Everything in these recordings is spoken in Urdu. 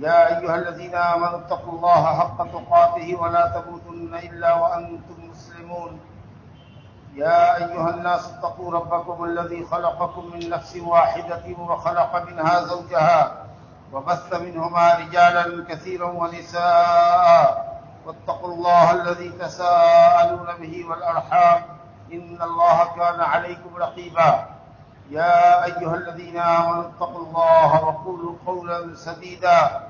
يا أيها الذين آمنوا اتقوا الله حق تقاته ولا تموتن إلا وأنتم مسلمون. يا أيها الناس اتقوا ربكم الذي خلقكم من نفس واحدة وخلق منها زوجها وبث منهما رجالا كثيرا ونساء. واتقوا الله الذي تساءلون به والأرحام. إن الله كان عليكم رقيبا. يا أيها الذين آمنوا اتقوا الله وقولوا قولا سديدا.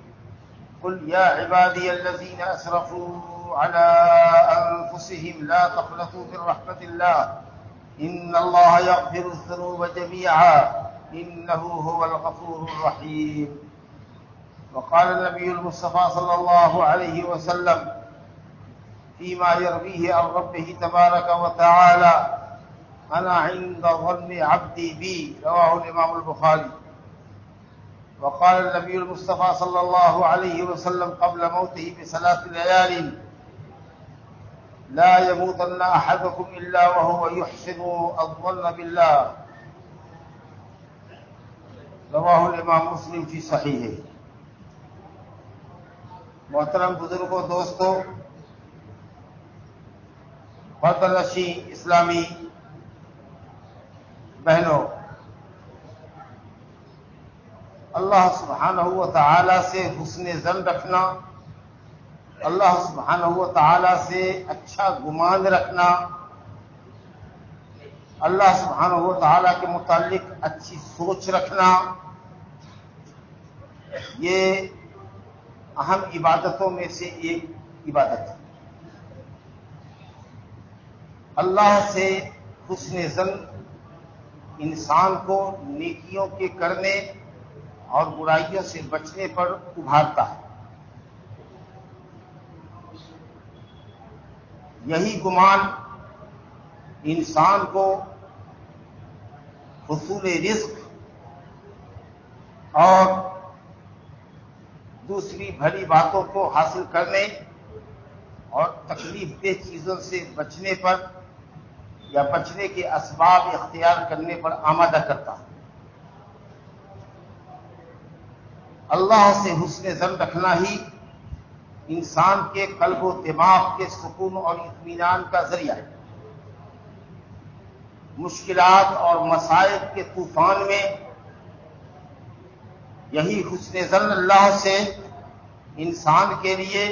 قل يا عبادي الذين أسرفوا على أنفسهم لا تخلطوا من رحمة الله. إن الله يغفر الذنوب جميعا. إنه هو الغفور الرحيم. وقال النبي المصطفى صلى الله عليه وسلم فيما يرويه عن ربه تبارك وتعالى أنا عند ظن عبدي بي. رواه الإمام البخاري. وقال النبي المصطفى صلى الله عليه وسلم قبل موته بثلاث ليال لا يموتن أحدكم إلا وهو يحسن الظن بالله. رواه الإمام مسلم في صحيحه. محترم بزرگوں، دوستوں پردنشی اسلامی بہنوں اللہ سبحانہ و تعالی سے حسن زن رکھنا، اللہ سبحانہ و تعالی سے اچھا گمان رکھنا، اللہ سبحانہ و تعالی کے متعلق اچھی سوچ رکھنا، یہ اہم عبادتوں میں سے ایک عبادت ہے۔ اللہ سے حسن زن انسان کو نیکیوں کے کرنے اور برائیوں سے بچنے پر ابھارتا ہے۔ یہی گمان انسان کو حصول رزق اور دوسری بھری باتوں کو حاصل کرنے اور تکلیف دہ چیزوں سے بچنے پر یا بچنے کے اسباب اختیار کرنے پر آمادہ کرتا ہے۔ اللہ سے حسن زن رکھنا ہی انسان کے قلب و دماغ کے سکون اور اطمینان کا ذریعہ ہے۔ مشکلات اور مسائل کے طوفان میں یہی حسن زن اللہ سے انسان کے لیے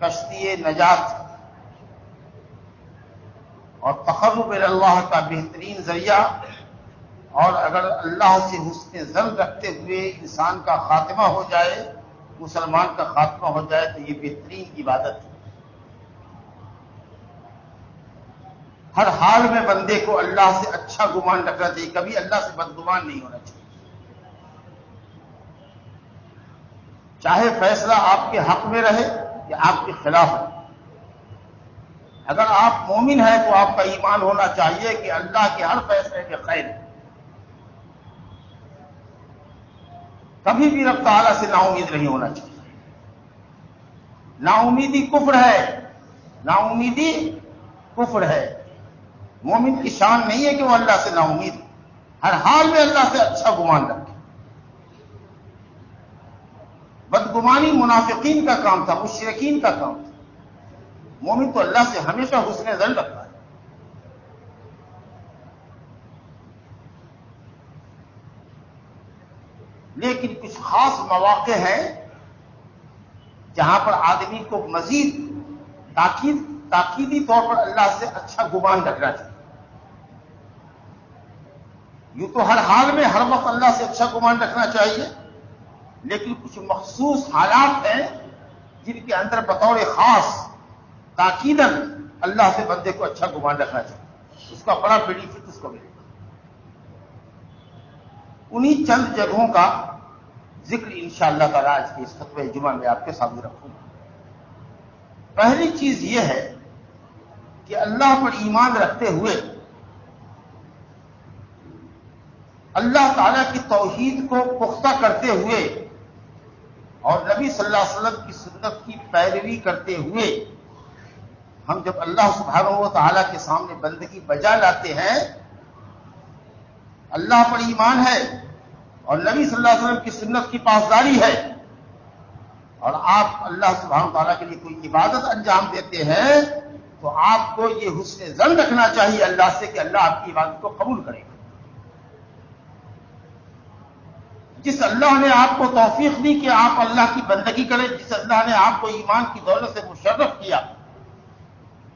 کشتی نجات اور تقرب اللہ کا بہترین ذریعہ اور اگر اللہ سے حسن زن رکھتے ہوئے انسان کا خاتمہ ہو جائے، مسلمان کا خاتمہ ہو جائے، تو یہ بہترین عبادت ہے۔ ہر حال میں بندے کو اللہ سے اچھا گمان رکھنا چاہیے، کبھی اللہ سے بدگمان نہیں ہونا چاہیے۔ چاہے فیصلہ آپ کے حق میں رہے یا آپ کے خلاف۔ ہے اگر آپ مومن ہیں تو آپ کا ایمان ہونا چاہیے کہ اللہ کے ہر فیصلے میں خیر ہے۔ کبھی بھی رب تعالیٰ سے نا امید نہیں ہونا چاہیے۔ نا امیدی کفر ہے۔ نا امیدی کفر ہے۔ مومن کی شان نہیں ہے کہ وہ اللہ سے نا امید ہر حال میں اللہ سے اچھا گمان رکھے۔ بدگمانی منافقین کا کام تھا مشرقین کا کام تھا۔ مومن تو اللہ سے ہمیشہ حسن زن رکھتا ہے لیکن کچھ خاص مواقع ہیں جہاں پر آدمی کو مزید تاکید تاکیدی طور پر اللہ سے اچھا گمان رکھنا چاہیے۔ یوں تو ہر حال میں ہر وقت اللہ سے اچھا گمان رکھنا چاہیے، لیکن کچھ مخصوص حالات ہیں جن کے اندر بطور خاص تاکید اللہ سے بندے کو اچھا گمان رکھنا چاہیے۔ اس کا بڑا بینیفٹ اس کو ملے۔ انہی چند جگہوں کا ذکر انشاءاللہ تعالی آج کے اس خطبہ جمعہ میں آپ کے سامنے رکھوں۔ گا پہلی چیز یہ ہے کہ اللہ پر ایمان رکھتے ہوئے اللہ تعالی کی توحید کو پختہ کرتے ہوئے اور نبی صلی اللہ علیہ وسلم کی سنت کی پیروی کرتے ہوئے ہم جب اللہ سبحانہ و تعالیٰ کے سامنے بندگی بجا لاتے ہیں اللہ پر ایمان ہے اور نبی صلی اللہ علیہ وسلم کی سنت کی پاسداری ہے اور آپ اللہ سبحانہ تعالیٰ کے لیے کوئی عبادت انجام دیتے ہیں، تو آپ کو یہ حسن زن رکھنا چاہیے اللہ سے کہ اللہ آپ کی عبادت کو قبول کرے۔ گا جس اللہ نے آپ کو توفیق دی کہ آپ اللہ کی بندگی کریں، جس اللہ نے آپ کو ایمان کی دولت سے مشرف کیا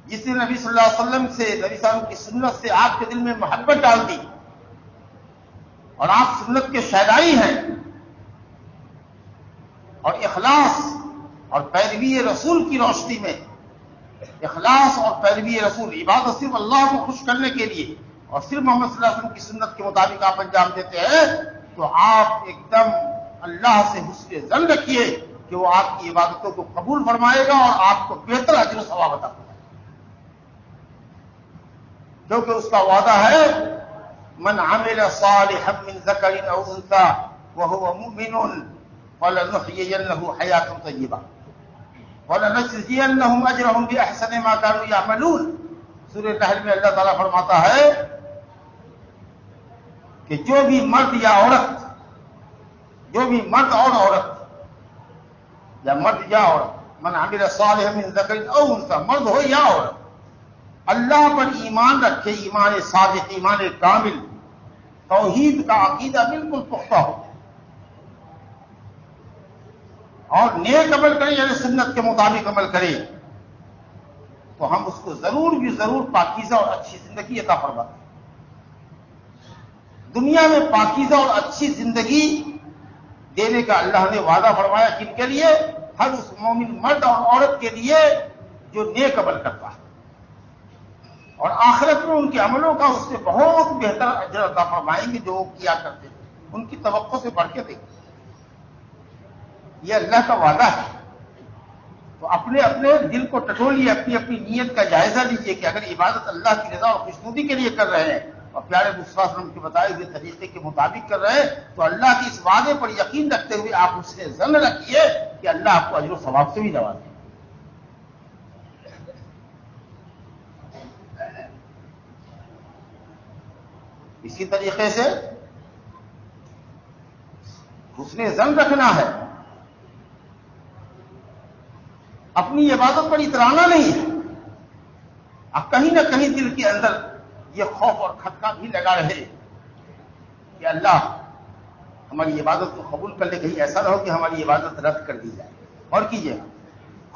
جس نے نبی صلی اللہ علیہ وسلم سے، نبی صاحب کی سنت سے آپ کے دل میں محبت ڈال دی۔ اور آپ سنت کے شہدائی ہیں اور اخلاص اور پیروی رسول کی روشنی میں اخلاص اور پیروی رسول، عبادت صرف اللہ کو خوش کرنے کے لیے اور صرف محمد صلی اللہ علیہ وسلم کی سنت کے مطابق آپ انجام دیتے ہیں، تو آپ ایک دم اللہ سے حسن زن رکھیے کہ وہ آپ کی عبادتوں کو قبول فرمائے گا اور آپ کو بہتر اجر و ثواب عطا کرے کیونکہ اس کا وعدہ ہے من عمل صالحا من ذکر او انثى وهو مؤمن فلنحيينه حياه طيبه ولنجزينهم اجرهم باحسن ما كانوا يعملون. سورہ نحل میں اللہ تعالیٰ فرماتا ہے کہ جو بھی مرد یا عورت، جو بھی مرد اور عورت، یا مرد یا عورت، من عمل صالح من ذکر او انثى مرد ہو یا عورت اللہ پر ایمان رکھے، ایمان صادق، ایمان کامل، توحید کا عقیدہ بالکل پختہ ہو اور نیک عمل کرے یعنی سنت کے مطابق عمل کرے، تو ہم اس کو ضرور بھی ضرور پاکیزہ اور اچھی زندگی عطا فرماتے دنیا میں پاکیزہ اور اچھی زندگی دینے کا اللہ نے وعدہ فرمایا کن کے لیے ہر اس مومن مرد اور عورت کے لیے جو نیک عمل کرتا ہے۔ اور آخرت میں ان کے عملوں کا اس سے بہت بہتر اجر عطا فرمائیں گے جو وہ کیا کرتے تھے۔ ان کی توقع سے بڑھ کے دیکھیں۔ یہ اللہ کا وعدہ ہے۔ تو اپنے اپنے دل کو ٹٹولیے، اپنی اپنی نیت کا جائزہ لیجیے کہ اگر عبادت اللہ کی رضا اور خوشنودی کے لیے کر رہے ہیں اور پیارے وسلم کے بتائے ہوئے طریقے کے مطابق کر رہے ہیں، تو اللہ کی اس وعدے پر یقین رکھتے ہوئے آپ اس سے زن رکھیے کہ اللہ آپ کو اجر و ثواب سے بھی نواز اسی طریقے سے حسن زن رکھنا ہے۔ اپنی عبادت پر اترانا نہیں ہے۔ اب کہیں نہ کہیں دل کے اندر یہ خوف اور کھٹکا بھی لگا رہے کہ اللہ ہماری عبادت کو قبول کر لے، کہیں ایسا نہ ہو کہ ہماری عبادت رد کر دی جائے۔ اور کیجیے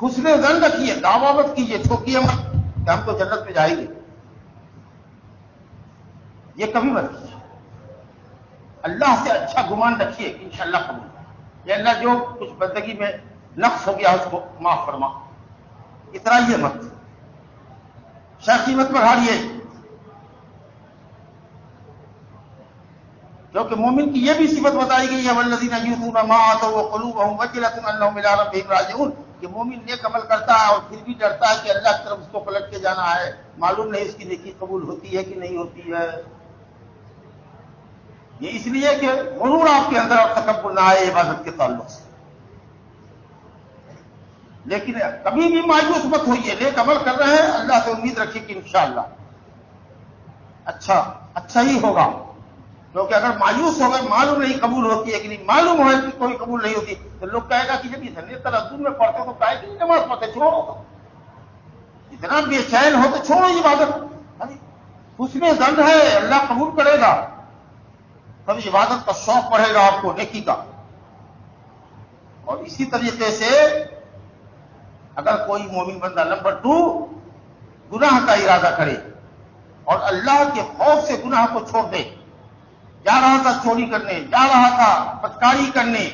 حسن زن رکھیے دعوت کیجیے ٹھوکیے مت، کہ ہم تو جنت میں جائیں گے۔ یہ کبھی مت کیجیے۔ اللہ سے اچھا گمان رکھیے کہ انشاءاللہ قبول۔ یہ اللہ جو کچھ بندگی میں نقص ہو گیا اس کو معاف فرما۔ اترائیے مت۔ شخصی مت بڑھاڑیے کیونکہ مومن کی یہ بھی صفت بتائی گئی ہے ولدین راجعون۔ کہ مومن نیک عمل کرتا ہے اور پھر بھی ڈرتا ہے کہ اللہ کی طرف اس کو پلٹ کے جانا ہے۔ معلوم نہیں اس کی نیکی قبول ہوتی ہے کہ نہیں ہوتی ہے۔ یہ اس لیے کہ غرور آپ کے اندر اور تکبر نہ آئے عبادت کے تعلق سے۔ لیکن کبھی بھی مایوس مت ہوئیے، نیک عمل کر رہے ہیں، اللہ سے امید رکھیے کہ انشاءاللہ اچھا اچھا ہی ہوگا۔ کیونکہ اگر مایوس ہو گئے معلوم نہیں قبول ہوتی ہے کہ نہیں معلوم ہے کہ کوئی قبول نہیں ہوتی، تو لوگ کہے گا کہ جب اتنے تردد میں پڑھتے تو کہے کہ نماز پڑھتے چھوڑو۔ اتنا بے چین ہو تو چھوڑو یہ عبادت۔ یعنی اس میں دند ہے، اللہ قبول کرے گا۔ تب عبادت کا شوق پڑے گا آپ کو نیکی کا۔ اور اسی طریقے سے اگر کوئی مومن بندہ نمبر ٹو گناہ کا ارادہ کرے اور اللہ کے خوف سے گناہ کو چھوڑ دے، جا رہا تھا چوری کرنے، جا رہا تھا پتکاری کرنے،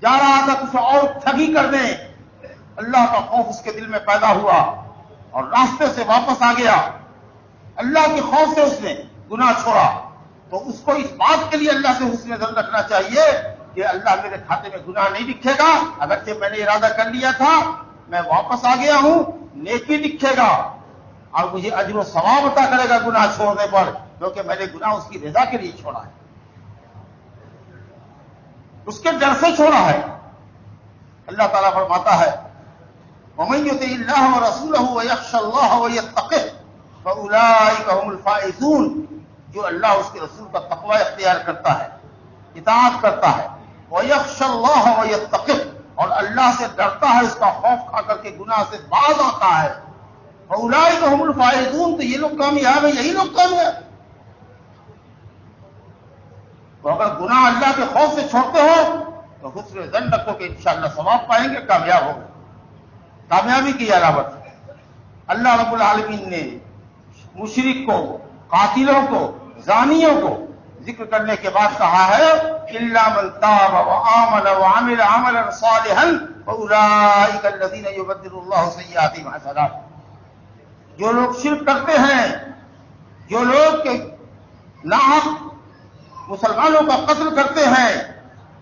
جا رہا تھا کچھ اور ٹھگی کرنے، اللہ کا خوف اس کے دل میں پیدا ہوا اور راستے سے واپس آ گیا۔ اللہ کے خوف سے اس نے گناہ چھوڑا۔ تو اس کو اس بات کے لیے اللہ سے حسن نظر رکھنا چاہیے کہ اللہ میرے کھاتے میں گناہ نہیں لکھے گا۔ اگرچہ میں نے ارادہ کر لیا تھا، میں واپس آ گیا ہوں، نیکی لکھے گا۔ اور مجھے اجر و ثواب عطا کرے گا گناہ چھوڑنے پر، کیونکہ میں نے گناہ اس کی رضا کے لیے چھوڑا ہے۔ اس کے ڈر سے چھوڑا ہے۔ اللہ تعالیٰ فرماتا ہے ممیت اللہ رسول یکش اللہ الفائزون۔ جو اللہ اس کے رسول کا تقوی اختیار کرتا ہے، اطاعت کرتا ہے وہ یکش اللہ اور اللہ سے ڈرتا ہے، اس کا خوف کھا کر کے گناہ سے باز آتا ہے۔ الائی کا الفائزون۔ تو یہ لوگ کامیاب ہیں، یہی لوگ کامیاب تو اگر گناہ اللہ کے خوف سے چھوڑتے ہو، تو حسن زن رکھو کہ انشاءاللہ ثواب پائیں گے، کامیاب ہو کامیابی کی علامت۔ اللہ رب العالمین نے مشرق کو، قاتلوں کو زانیوں کو ذکر کرنے کے بعد کہا ہے اللہ عامل عامل عامل صالحا الذین یبدل اللہ حسنات جو لوگ شرک کرتے ہیں، جو لوگ ناحق مسلمانوں کا قتل کرتے ہیں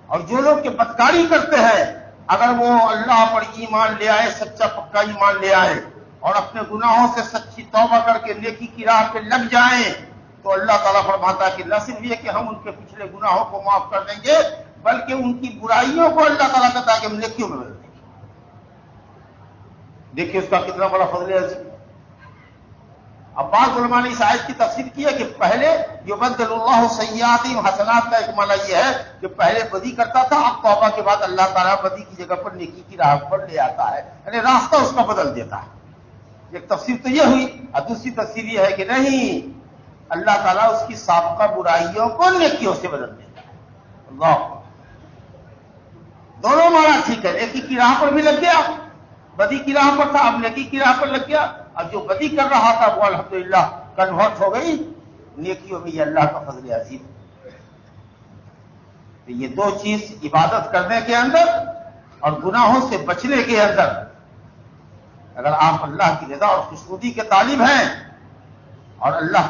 اور جو لوگ کے بدکاری کرتے ہیں، اگر وہ اللہ پر ایمان لے آئے، سچا پکا ایمان لے آئے اور اپنے گناہوں سے سچی توبہ کر کے نیکی کی راہ پہ لگ جائیں تو اللہ تعالیٰ فرماتا ہے کہ نہ صرف یہ کہ ہم ان کے پچھلے گناہوں کو معاف کر دیں گے، بلکہ ان کی برائیوں کو اللہ تعالیٰ کہتا ہے کہ ہم نیکیوں میں بدل دیں گے دیکھیے اس کا کتنا بڑا فضل ہے۔ اب بعض علماء نے اس آیت کی تفسیر کی ہے کہ پہلے جو بد اللہ سیاحتی حسنات کا ایک مانا یہ ہے کہ پہلے بدی کرتا تھا، اب توبہ کے بعد اللہ تعالیٰ بدی کی جگہ پر نیکی کی راہ پر لے آتا ہے یعنی راستہ اس کا بدل دیتا ہے۔ ایک تفسیر تو یہ ہوئی اور دوسری تفسیر یہ ہے کہ نہیں اللہ تعالیٰ اس کی سابقہ برائیوں کو نیکیوں سے بدل دیتا ہے۔ اللہ۔ دونوں مانا ٹھیک ہے، نیکی کی راہ پر بھی لگ گیا، بدی کی راہ پر تھا، اب نیکی کی راہ پر لگ گیا۔ اب جو بدی کر رہا تھا، وہ الحمدللہ کنورٹ ہو گئی۔ نیکیوں میں یہ اللہ کا فضل عظیم تو یہ دو چیز عبادت کرنے کے اندر اور گناہوں سے بچنے کے اندر، اگر آپ اللہ کی رضا اور خوشبودی کے طالب ہیں اور اللہ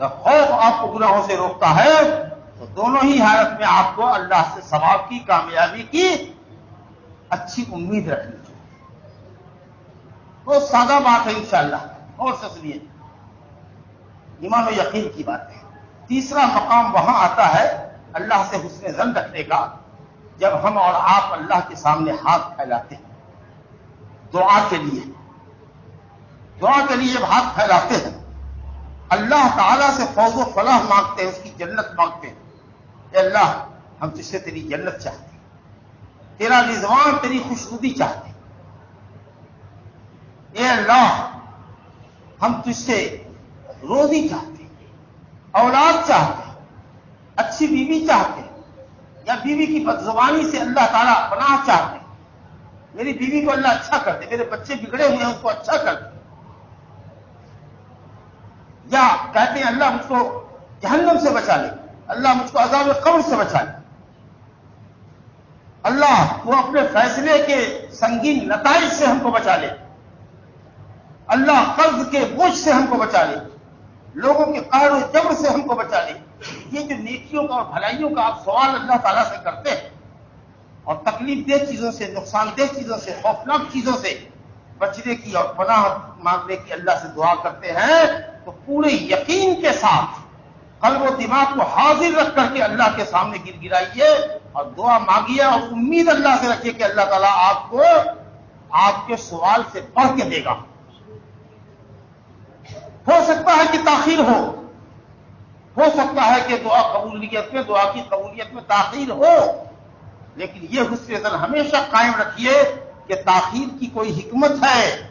کا خوف آپ کو گناہوں سے روکتا ہے، تو دونوں ہی حالت میں آپ کو اللہ سے ثواب کی، کامیابی کی اچھی امید رکھنی چاہیے۔ بہت سادہ بات ہے انشاءاللہ، اور سسلی ایمان و یقین کی بات ہے۔ تیسرا مقام وہاں آتا ہے اللہ سے حسن زن رکھنے کا، جب ہم اور آپ اللہ کے سامنے ہاتھ پھیلاتے ہیں۔ دعا کے لیے۔ دعا کے لیے جب ہاتھ پھیلاتے ہیں۔ اللہ تعالیٰ سے فوج و فلاح مانگتے ہیں، اس کی جنت مانگتے ہیں۔ اے اللہ، ہم جس سے تیری جنت چاہتے ہیں۔ تیرا رضوان، تیری خوشبودی چاہتے ہیں۔ اے اللہ، ہم تجھ سے روزی چاہتے اولاد چاہتے اچھی بیوی چاہتے ہیں، یا بیوی کی بدزبانی سے اللہ تعالیٰ پناہ چاہتے ہیں۔ میری بیوی کو اللہ اچھا کر دے، میرے بچے بگڑے ہوئے ہیں اس کو اچھا کر دے۔ یا کہتے ہیں اللہ مجھ کو جہنم سے بچا لے، اللہ مجھ کو عذاب قبر سے بچا لے۔ اللہ وہ اپنے فیصلے کے سنگین نتائج سے ہم کو بچا لے۔ اللہ قرض کے بوجھ سے ہم کو بچا لے۔ لوگوں کے قہر و جبر سے ہم کو بچا لے۔ یہ جو نیکیوں کا اور بھلائیوں کا آپ سوال اللہ تعالیٰ سے کرتے ہیں، اور تکلیف دہ چیزوں سے، نقصان دہ چیزوں سے، خوفناک چیزوں سے بچنے کی اور پناہ مانگنے کی اللہ سے دعا کرتے ہیں تو پورے یقین کے ساتھ قلب و دماغ کو حاضر رکھ کر کے اللہ کے سامنے گر گرائیے اور دعا مانگیے اور امید اللہ سے رکھیے کہ اللہ تعالیٰ آپ کو آپ کے سوال سے پڑھ کے دے گا۔ ہو سکتا ہے کہ تاخیر ہو۔ ہو سکتا ہے کہ دعا قبولیت میں، دعا کی قبولیت میں تاخیر ہو۔ لیکن یہ حصے ہمیشہ قائم رکھیے کہ تاخیر کی کوئی حکمت ہے۔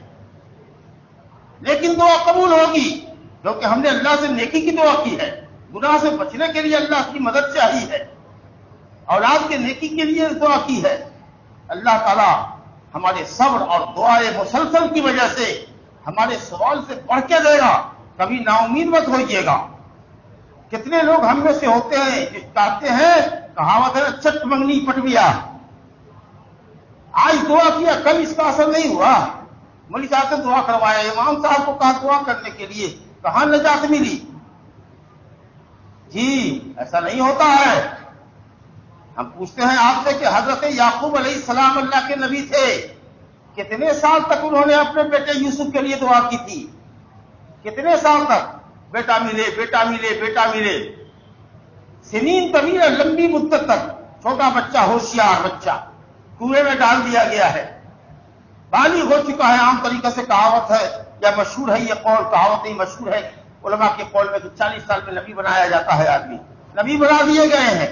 لیکن دعا قبول ہوگی۔ کیونکہ ہم نے اللہ سے نیکی کی دعا کی ہے، گناہ سے بچنے کے لیے اللہ کی مدد چاہی ہے اولاد کے نیکی کے لیے دعا کی ہے۔ اللہ تعالیٰ ہمارے صبر اور دعائیں مسلسل کی وجہ سے ہمارے سوال سے پڑھ کے دے گا، کبھی نا امید مت ہوئیے گا۔ کتنے لوگ ہم میں سے ہوتے ہیں، جو چاہتے ہیں، کہاوت ہے اچھا چٹ منگنی پٹویا آج دعا کیا، کل اس کا اثر نہیں ہوا۔ ملی صاحب سے دعا کروایا امام صاحب کو کہا دعا کرنے کے لیے۔ کہاں نجات ملی؟ جی ایسا نہیں ہوتا ہے۔ ہم پوچھتے ہیں آپ سے کہ حضرت یعقوب علیہ السلام اللہ کے نبی تھے۔ کتنے سال تک انہوں نے اپنے بیٹے یوسف کے لیے دعا کی تھی؟ کتنے سال تک؟ بیٹا ملے بیٹا ملے بیٹا ملے۔ سنین طویل لمبی مدت تک چھوٹا بچہ، ہوشیار بچہ، کنویں میں ڈال دیا گیا ہے۔ بالی ہو چکا ہے، عام طریقے سے کہاوت ہے۔ یا مشہور ہے یہ قول، کہاوت ہی مشہور ہے۔ علماء کے قول میں تو چالیس سال میں نبی بنایا جاتا ہے آدمی۔ نبی بنا دیے گئے ہیں۔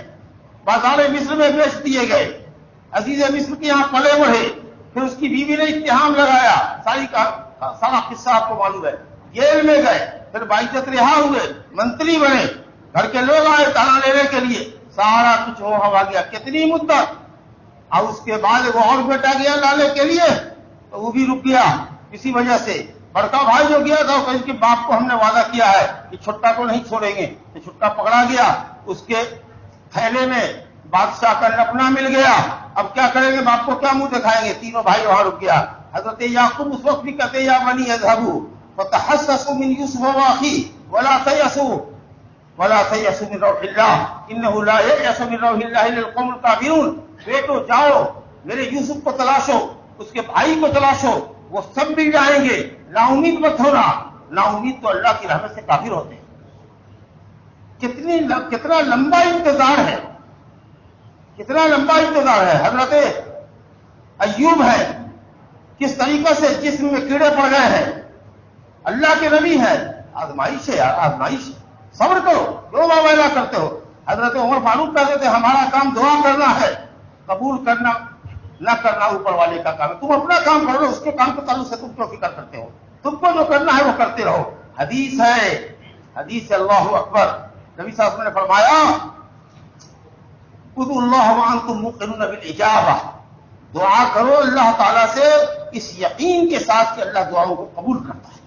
بازار مصر میں بیچ دیے گئے۔ عزیز مصر کے یہاں پلے بڑھے۔ پھر اس کی بیوی نے اتحام لگایا۔ ساری کا سارا قصہ آپ کو معلوم ہے۔ جیل میں گئے۔ پھر باعزت رہا ہوئے۔ منتری بنے۔ گھر کے لوگ آئے تانا لینے کے لیے۔ سارا کچھ ہو ہوا گیا۔ کتنی مدت؟ اور اس کے بعد وہ اور بیٹا گیا لانے کے لیے۔ تو وہ بھی رک گیا۔ کسی وجہ سے بڑکا بھائی جو گیا تھا اس کے باپ کو ہم نے وعدہ کیا ہے کہ چھٹا کو نہیں چھوڑیں گے تو چھٹا پکڑا گیا، اس کے تھیلے میں بادشاہ کا لپنا مل گیا۔ اب کیا کریں گے؟ باپ کو کیا منہ دکھائیں گے؟ تینوں بھائی وہاں رک گیا۔ حضرت یعقوب اس وقت بھی کہتے یا بنی اذهبوا فتحسسوا من يوسف واخيه ولا تيأسوا ولا تيأسوا من روح الله انه لا ييأس من روح الله الا القوم الكافرون بیٹو، جاؤ، میرے یوسف کو تلاشو، اس کے بھائی کو تلاشو۔ وہ سب مل جائیں گے۔ نا امید مت ہونا نا امید تو اللہ کی رحمت سے کافر ہوتے ہیں۔ کتنی کتنا لمبا انتظار ہے۔ کتنا لمبا انتظار ہے۔ حضرت ایوب ہے۔ کس طریقے سے جسم میں کیڑے پڑ گئے ہیں۔ اللہ کے نبی ہے آزمائش ہے یار، آزمائش۔ صبر کرو جو معاملہ کرتے ہو۔ حضرت عمر فاروق کہتے تھے، ہمارا کام دعا کرنا ہے، قبول کرنا۔ نہ کرنا اوپر والے کا کام ہے۔ تم اپنا کام کرو، اس کے کام کے تعلق سے تم کیوں فکر کرتے ہو۔ تم کو جو کرنا ہے وہ کرتے رہو۔ حدیث ہے، حدیث اللہ اکبر۔ نبی صاحب نے فرمایا، خود اللہ تم نبی دعا کرو اللہ تعالیٰ سے، اس یقین کے ساتھ کہ اللہ دعاؤں کو قبول کرتا ہے۔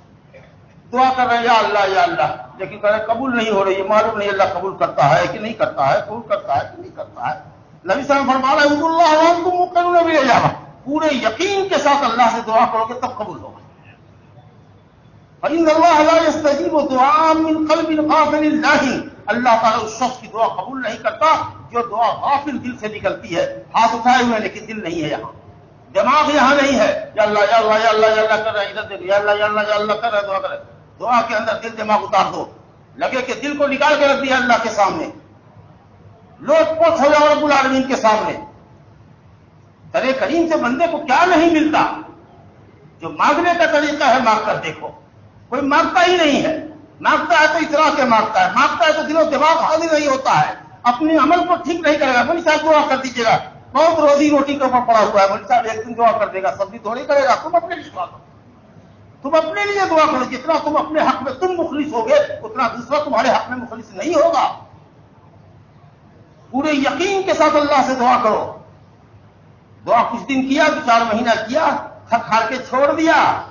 دعا کر رہے ہیں، یا اللہ یا اللہ۔ لیکن کہہ رہے قبول نہیں ہو رہی، معلوم نہیں اللہ قبول کرتا ہے کہ نہیں کرتا ہے، قبول کرتا ہے کہ نہیں کرتا ہے۔ نبی صاحب فرما رہے ہیں اللہ تم مقرر نبی جا پورے یقین کے ساتھ اللہ سے دعا کرو گے تب قبول ہوگا۔ اللہ دعا من قلب غافل اللہ اللہ تعالیٰ اس شخص کی دعا قبول نہیں کرتا جو دعا غافل دل سے نکلتی ہے، ہاتھ اٹھائے ہوئے لیکن دل نہیں ہے یہاں۔ دماغ یہاں نہیں ہے۔ یا اللہ یا اللہ یا اللہ یا اللہ کر رہے ادھر دیکھ یا اللہ یا اللہ یا اللہ کر رہے دعا کر رہے دعا کے اندر دل دماغ اتار دو۔ لگے کہ دل کو نکال کے رکھ دیا اللہ کے سامنے۔ لوگ پوچھ ہو جاؤ رب العالمین کے سامنے۔ ترے کریم سے بندے کو کیا نہیں ملتا؟ جو مانگنے کا طریقہ ہے، مانگ کر دیکھو۔ کوئی مانگتا ہی نہیں ہے۔ مانگتا ہے تو اتنا سے مانگتا ہے مانگتا ہے تو دلوں دماغ حاضر نہیں ہوتا ہے۔ اپنے عمل کو ٹھیک نہیں کرے گا مولوی صاحب دعا کر دیجیے گا۔ بہت روزی روٹی کے اوپر پڑا ہوا ہے مولوی صاحب ایک دن دعا کر دے گا سبزی تھوڑی کرے گا۔ تم اپنے لیے دعا کرو۔ تم اپنے لیے دعا کرو، جتنا تم اپنے حق میں، تم مخلص ہوگے، اتنا دوسرا تمہارے حق میں مخلص نہیں ہوگا۔ پورے یقین کے ساتھ اللہ سے دعا کرو۔ دعا کچھ دن کیا؟ دو چار مہینہ کیا؟ تھک کھا کے چھوڑ دیا۔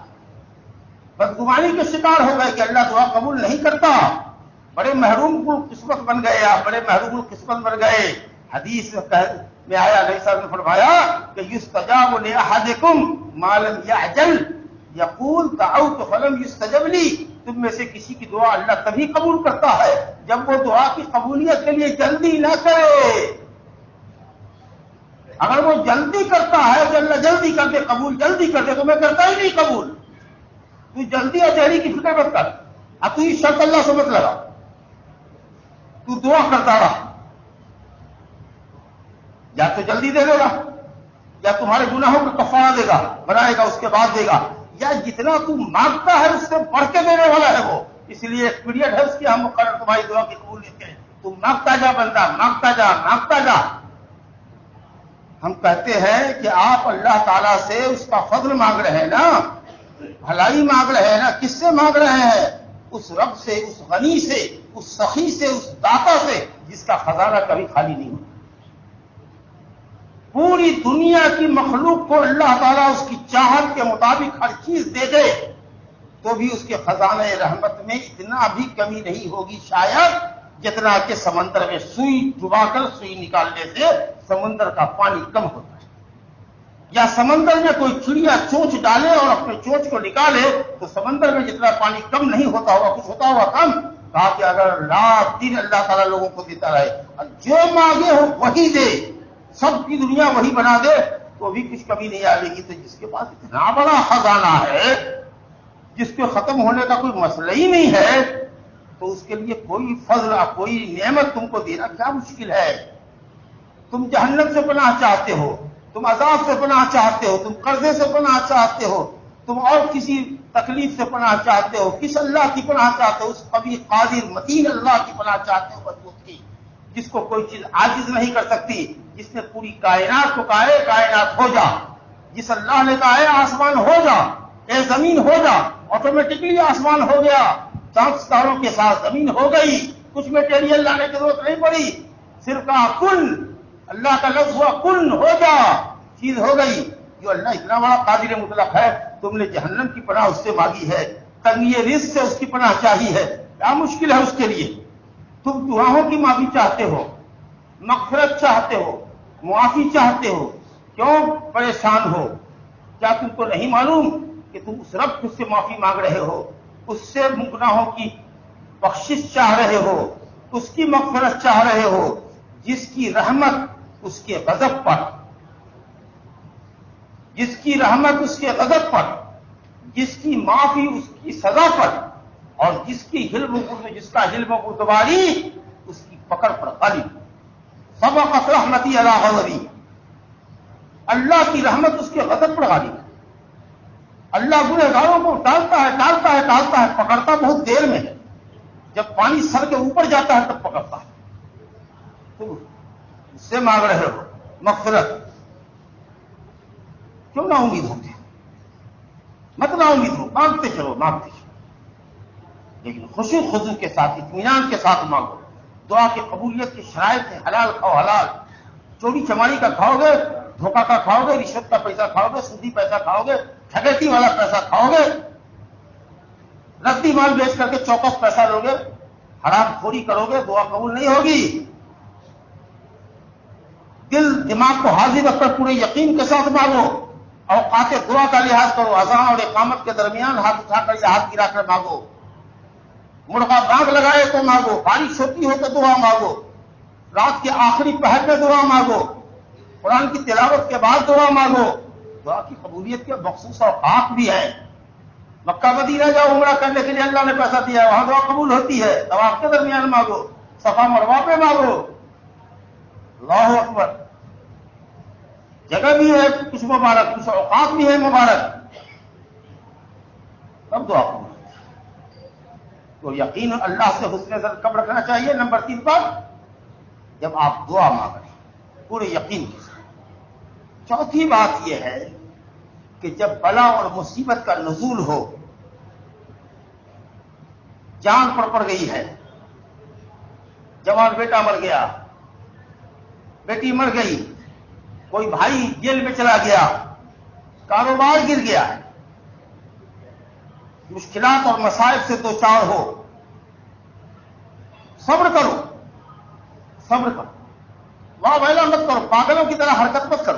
بدگمانی کے شکار ہو گئے کہ اللہ دعا قبول نہیں کرتا۔ بڑے محروم قسمت بن گئے آپ، بڑے محروم قسمت بن گئے۔ حدیث میں آیا نئی صاحب نے فرمایا کہ یوس تجاب نے احدکم مالم یا جل یقول تعاؤ فلم یوس تجبلی تم میں سے کسی کی دعا اللہ تبھی قبول کرتا ہے جب وہ دعا کی قبولیت کے لیے جلدی نہ کرے۔ اگر وہ جلدی کرتا ہے کہ اللہ جلدی کر دے، قبول جلدی کر دے، تو میں کرتا ہی نہیں قبول۔ تو جلدی اور دہلی کی فکر مت کر۔ اب تو اس شرط اللہ سے مت لگا تو دعا کرتا رہا۔ یا تو جلدی دے دے گا، یا تمہارے گناہوں کا کفارہ دے گا، بنائے گا، اس کے بعد دے گا۔ یا جتنا تو مانگتا ہے اس سے بڑھ کے دینے والا ہے وہ۔ اس لیے ایک پیریڈ ہے اس کی ہم مقرر تمہاری دعا کی قبول لیتے ہیں تو مانگتا جا بنتا مانگتا جا مانگتا جا۔ ہم کہتے ہیں کہ آپ اللہ تعالی سے اس کا فضل مانگ رہے ہیں نا۔ بھلائی مانگ رہے ہیں نا۔ کس سے مانگ رہے ہیں؟ اس رب سے، اس غنی سے، اس سخی سے، اس داتا سے، جس کا خزانہ کبھی خالی نہیں ہوتا پوری دنیا کی مخلوق کو اللہ تعالیٰ اس کی چاہت کے مطابق ہر چیز دے دے، تو بھی اس کے خزانہ رحمت میں اتنا بھی کمی نہیں ہوگی شاید جتنا کہ سمندر میں سوئی ڈبا کر سوئی نکالنے سے سمندر کا پانی کم ہوتا ہے۔ یا سمندر میں کوئی چڑیا چونچ ڈالے اور اپنے چونچ کو نکالے، تو سمندر میں جتنا پانی کم نہیں ہوتا ہوگا کچھ ہوتا ہوگا کم۔ کہا کہ اگر رات دن اللہ تعالیٰ لوگوں کو دیتا رہے، اور جو مانگے ہو وہی دے۔ سب کی دنیا وہی بنا دے، تو بھی کچھ کمی نہیں آئے گی۔ تو جس کے پاس اتنا بڑا خزانہ ہے، جس کے ختم ہونے کا کوئی مسئلہ ہی نہیں ہے، تو اس کے لیے کوئی فضل، کوئی نعمت تم کو دینا کیا مشکل ہے؟ تم جہنم سے پناہ چاہتے ہو، تم عذاب سے پناہ چاہتے ہو، تم قرضے سے پناہ چاہتے ہو، تم اور کسی تکلیف سے پناہ چاہتے ہو، کس اللہ کی پناہ چاہتے ہو، اس کبھی قادر متین اللہ کی پناہ چاہتے ہو جس کو کوئی چیز عاجز نہیں کر سکتی جس نے پوری کائنات کو کہا کائنات، ہو جا۔ جس اللہ نے کہا ہے آسمان، ہو جا۔ اے زمین، ہو جا۔ آٹومیٹکلی آسمان ہو گیا۔ چاند ستاروں کے ساتھ زمین ہو گئی۔ کچھ میٹیریل لانے کی ضرورت نہیں پڑی۔ صرف کہا کن اللہ کا لفظ ہوا کن ہو جا۔ چیز ہو گئی۔ جو اللہ اتنا بڑا قادر مطلق ہے، تم نے جہنم کی پناہ اس سے مانگی ہے۔ تنگی رزق سے اس کی پناہ چاہی ہے۔ کیا مشکل ہے اس کے لیے؟ تم دعاؤں کی معافی چاہتے ہو، مغفرت چاہتے ہو، معافی چاہتے ہو، کیوں پریشان ہو؟ کیا تم کو نہیں معلوم کہ تم اس رب سے معافی مانگ رہے ہو؟ اس سے گناہوں کی بخشش چاہ رہے ہو، اس کی مغفرت چاہ رہے ہو، جس کی رحمت اس کے غضب پر۔ جس کی رحمت اس کے غضب پر، جس کی معافی اس کی سزا پر۔ اور جس کی حلم جس کا حلم گردواری اس کی پکڑ پر غالب۔ سب رحمتی اللہ غوری اللہ کی رحمت اس کے غضب پر غالب۔ اللہ برے گاروں کو ڈالتا ہے ڈالتا ہے ڈالتا ہے، پکڑتا بہت دیر میں۔ ہے جب پانی سر کے اوپر جاتا ہے، تب پکڑتا ہے۔ اس سے مانگ رہے ہو۔ مغفرت۔ کیوں نہ امید ہوتی مت نہ امید ہو، مانگتے چلو مانگتے چلو۔ لیکن خوشی خزو کے ساتھ، اطمینان کے ساتھ مانگو۔ دعا کی قبولیت کی شرائط ہے حلال کھاؤ، حلال۔ چوری چماری کا کھاؤ گے دھوکا کا کھاؤ گے رشوت کا پیسہ کھاؤ گے سودی پیسہ کھاؤ گے ٹھگیتی والا پیسہ کھاؤ گے رقی مال بیچ کر کے چوکس پیسہ لو گے حرام خوری کرو گے، دعا قبول نہیں ہوگی۔ دل، دماغ کو حاضر رکھ کر پورے یقین کے ساتھ مانگو۔ اور دعا کا لحاظ کرو، اذان اور اقامت کے درمیان ہاتھ اٹھا کر یا ہاتھ گرا کر مانگو۔ مرغا باغ لگائے تو مانگو، بارش ہوتی ہو تو دعا مانگو۔ رات کے آخری پہر میں دعا مانگو۔ قرآن کی تلاوت کے بعد دعا مانگو۔ دعا کی قبولیت کے مخصوص اوقات بھی ہیں مکہ مدینہ جاؤ عمرہ کرنے کے لیے اللہ نے پیسہ دیا وہاں دعا قبول ہوتی ہے۔ دوا کے درمیان مانگو، صفا مروا پہ مانگو۔ اللہ اکبر۔ جگہ بھی ہے، کچھ مبارک، کچھ اوقات بھی ہے مبارک۔ تب دعا قبول۔ تو یقین اللہ سے حسن سر کب رکھنا چاہیے؟ نمبر تین پر جب آپ دعا مانگ رہے پورے یقین کے ساتھ۔ چوتھی بات یہ ہے کہ جب بلا اور مصیبت کا نزول ہو، جان پڑ پڑ گئی ہے، جوان بیٹا مر گیا، بیٹی مر گئی، کوئی بھائی جیل میں چلا گیا، کاروبار گر گیا ہے مشکلات اور مسائل سے دو چار ہو۔ صبر کرو۔ صبر کرو۔ واہ ویلا مت کرو۔ پاگلوں کی طرح حرکت مت کرو۔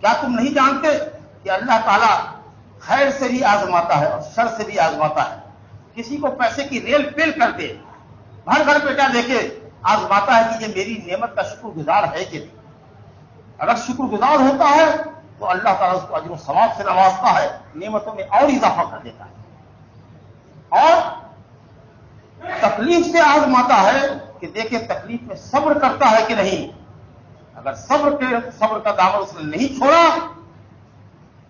کیا تم نہیں جانتے کہ اللہ تعالیٰ خیر سے بھی آزماتا ہے اور شر سے بھی آزماتا ہے؟ کسی کو پیسے کی ریل پیل کر دے گھر گھر بیٹا دے کے آزماتا ہے کہ یہ میری نعمت کا شکر گزار ہے کہ نہیں؟ اگر شکر گزار ہوتا ہے تو اللہ تعالیٰ اس کو اجر و ثواب سے نوازتا ہے، نعمتوں میں اور اضافہ کر دیتا ہے۔ اور تکلیف سے آزماتا ہے کہ دیکھے تکلیف میں صبر کرتا ہے کہ نہیں۔ اگر صبر کے صبر کا دامن اس نے نہیں چھوڑا،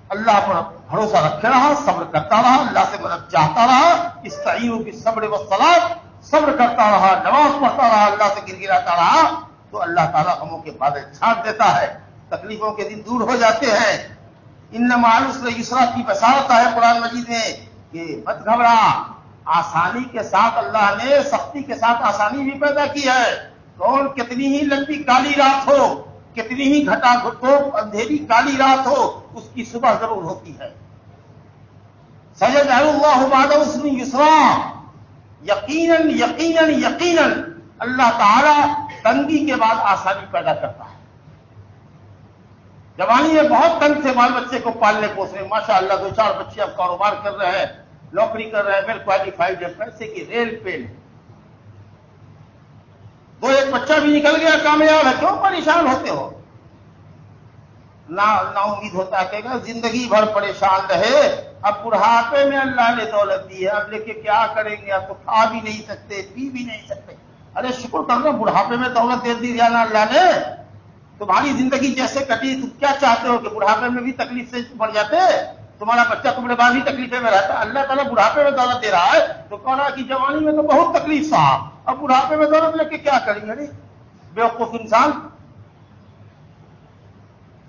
اللہ پر بھروسہ رکھے رہا، صبر کرتا رہا، اللہ سے مدد چاہتا رہا اس تعین کی صبر و سلاد صبر کرتا رہا، نماز پڑھتا رہا، اللہ سے گر گراتا رہا، تو اللہ تعالیٰ ہموں کے بادل چھانٹ دیتا ہے۔ تکلیفوں کے دن دور ہو جاتے ہیں۔ ان معلوم یسرا کی بسارت ہے قرآن مجید میں کہ مت گھبرا۔ آسانی کے ساتھ اللہ نے سختی کے ساتھ آسانی بھی پیدا کی ہے۔ کون کتنی ہی لمبی کالی رات ہو، کتنی ہی گھٹا گھٹو اندھیری کالی رات ہو، اس کی صبح ضرور ہوتی ہے۔ سجد اللہ بعد یسرا۔ یقیناً یقیناً یقیناً اللہ تعالی تنگی کے بعد آسانی پیدا کرتا ہے۔ جوانی میں بہت تنگ تھے بال بچے کو پالنے پوسنے ماشاء اللہ دو چار بچے اب کاروبار کر رہے ہیں، نوکری کر رہے ہیں ویل کوالیفائڈ ہے پیسے کی ریل پیل وہ ایک بچہ بھی نکل گیا کامیاب ہے، کیوں پریشان ہوتے ہو؟ نا امید ہوتا ہے کہ زندگی بھر پریشان رہے، اب بڑھاپے میں اللہ نے دولت دی ہے، اب لے کے کیا کریں گے، اب تو کھا بھی نہیں سکتے، پی بھی نہیں سکتے۔ ارے، شکر کر لو بڑھاپے میں دولت دے دی جانا اللہ نے۔ تمہاری زندگی جیسے کٹی تم کیا چاہتے ہو کہ بڑھاپے میں بھی تکلیف سے بڑھ جاتے؟ تمہارا بچہ تمہارے بعد ہی تکلیفیں میں رہتا ہے اللہ تعالیٰ بڑھاپے میں دولت دے رہا ہے، تو کہنا کہ جوانی میں تو بہت تکلیف تھا، اب بڑھاپے میں دولت لے کے کیا کریں گے؟ بیوقوف انسان۔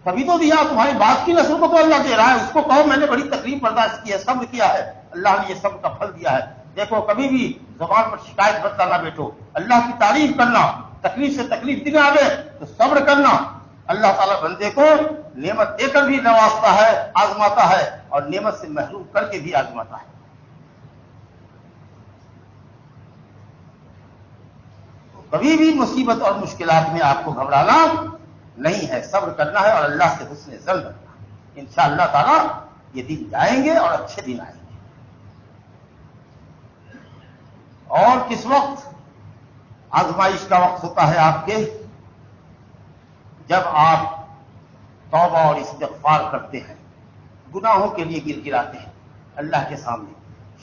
کبھی تو دیا تمہاری بات کی نسل کو تو اللہ دے رہا ہے، اس کو کہو میں نے بڑی تکلیف برداشت کی ہے، صبر کیا ہے۔ اللہ نے یہ سب کا پھل دیا ہے۔ دیکھو، کبھی بھی زبان پر شکایت بتانا نہ بیٹھو اللہ کی تعریف کرنا۔ تکلیف سے تکلیف دن آگے تو صبر کرنا۔ اللہ تعالیٰ بندے کو نعمت دے کر بھی نوازتا ہے، آزماتا ہے اور نعمت سے محروم کر کے بھی آزماتا ہے۔ کبھی بھی مصیبت اور مشکلات میں آپ کو گھبرانا نہیں ہے۔ صبر کرنا ہے اور اللہ سے حسن زن رکھنا۔ ان شاء اللہ تعالیٰ یہ دن جائیں گے اور اچھے دن آئیں گے۔ اور کس وقت؟ آزمائش کا وقت ہوتا ہے آپ کے، جب آپ توبہ اور استغفار کرتے ہیں، گناہوں کے لیے گر گراتے ہیں اللہ کے سامنے۔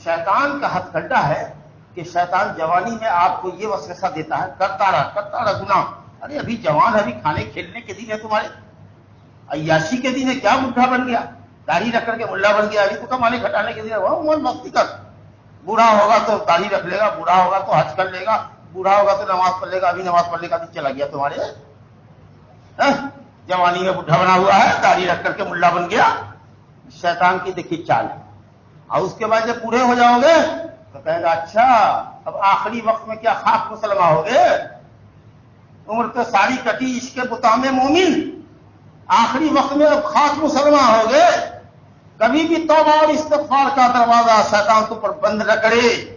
شیطان کا ہتھ کنڈا ہے کہ شیطان جوانی میں آپ کو یہ وسوسہ دیتا ہے کرتا رہا کرتا رہا گناہ۔ ارے ابھی جوان ابھی کھانے کھیلنے کے دن ہے تمہارے۔ عیاشی کے دن ہے کیا بڈھا بن گیا؟ داڑھی رکھ کر کے ملا بن گیا، ابھی تو کمانے گھٹانے کے دن ہے وہ مستی کر بوڑھا ہوگا تو داڑھی رکھ لے گا، بوڑھا ہوگا تو حج کر لے گا۔ بوڑھا ہوگا تو نماز پڑھ لے گا، ابھی نماز پڑھنے کا دن چلا گیا تمہارے۔ ہاں؟ جوانی میں بڈھا بنا ہوا ہے، داڑھی رکھ کر کے ملا بن گیا۔ شیطان کی دیکھی چال۔ اور اس کے بعد جب بوڑھے ہو جاؤ گے، تو کہے گا اچھا اب آخری وقت میں کیا خاک مسلمہ ہو گے عمر تو ساری کٹی اس کے بتام مومن۔ آخری وقت میں اب خاص مسلمان ہو گئے۔ کبھی بھی توبہ اور استغفار کا دروازہ شیطان تو پر بند نہ کرے۔